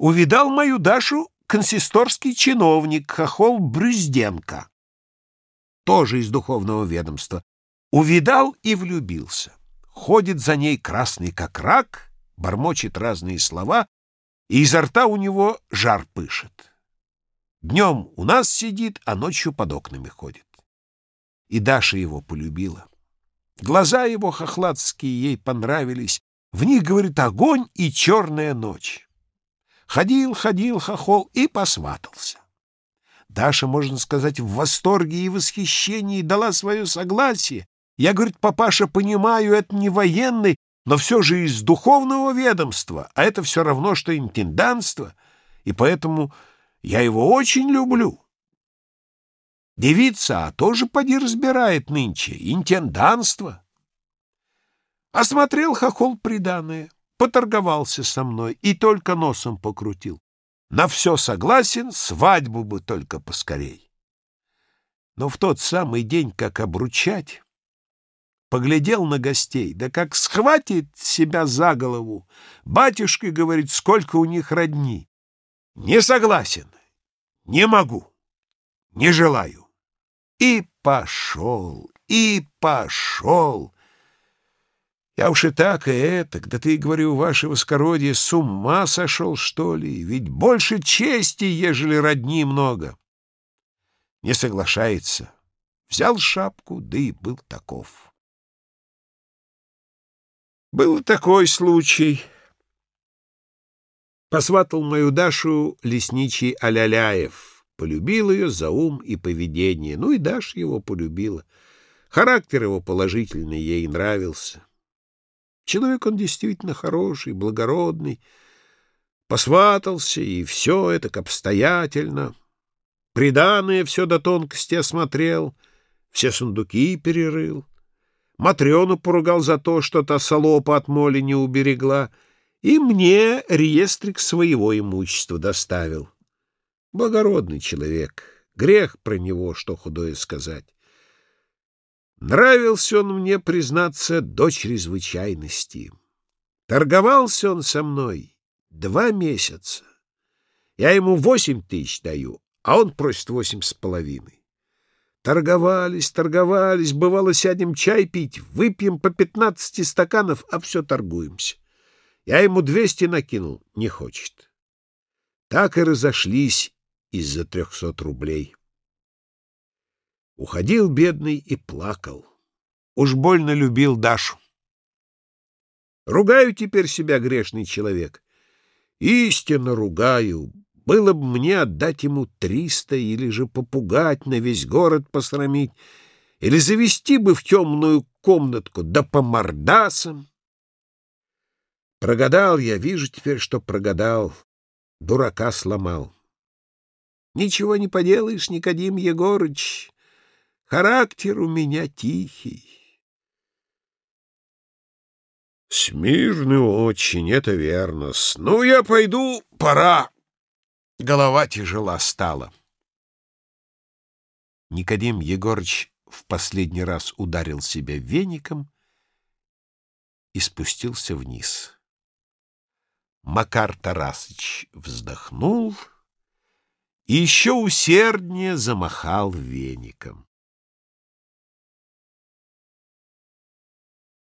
увидал мою Дашу консисторский чиновник Хохол Брюзденко, тоже из духовного ведомства. Увидал и влюбился. Ходит за ней красный как рак, бормочет разные слова, и изо рта у него жар пышет. Днем у нас сидит, а ночью под окнами ходит. И Даша его полюбила. Глаза его хохладские ей понравились. В них, говорит, огонь и черная ночь. Ходил, ходил хохол и посватался. Даша, можно сказать, в восторге и восхищении дала свое согласие. Я, говорит, папаша, понимаю, это не военный, но все же из духовного ведомства, а это все равно, что интенданство, и поэтому я его очень люблю. Девица, а тоже поди разбирает нынче, интенданство. Осмотрел хохол приданое, поторговался со мной и только носом покрутил. На все согласен, свадьбу бы только поскорей. Но в тот самый день, как обручать, поглядел на гостей, да как схватит себя за голову. Батюшка говорит, сколько у них родни. Не согласен, не могу, не желаю. И пошел, и пошел. Я уж и так, и это, да ты, говорю, ваше воскородие, с ума сошел, что ли? Ведь больше чести, ежели родни много. Не соглашается. Взял шапку, да и был таков. Был такой случай. Посватал мою Дашу лесничий Аляляев. Полюбил ее за ум и поведение. Ну и Даша его полюбила. Характер его положительный ей нравился. Человек он действительно хороший, благородный. Посватался, и все это обстоятельно. Приданное все до тонкости осмотрел, все сундуки перерыл. Матрёну поругал за то, что та солопа от моли не уберегла, и мне реестрик своего имущества доставил. Благородный человек, грех про него, что худое сказать. Нравился он мне, признаться, до чрезвычайности. Торговался он со мной два месяца. Я ему восемь тысяч даю, а он просит восемь с половиной. Торговались, торговались, бывало, сядем чай пить, выпьем по пятнадцати стаканов, а все торгуемся. Я ему двести накинул, не хочет. Так и разошлись из-за трехсот рублей. Уходил бедный и плакал. Уж больно любил Дашу. Ругаю теперь себя, грешный человек. Истинно ругаю, было бы мне отдать ему триста или же попугать, на весь город посрамить, или завести бы в темную комнатку, да по мордасам. Прогадал я, вижу теперь, что прогадал, дурака сломал. Ничего не поделаешь, Никодим Егорыч, характер у меня тихий. Смирный очень, это верно. Ну, я пойду, пора. Голова тяжела стала. Никодим Егорыч в последний раз ударил себя веником и спустился вниз. Макар Тарасыч вздохнул и еще усерднее замахал веником.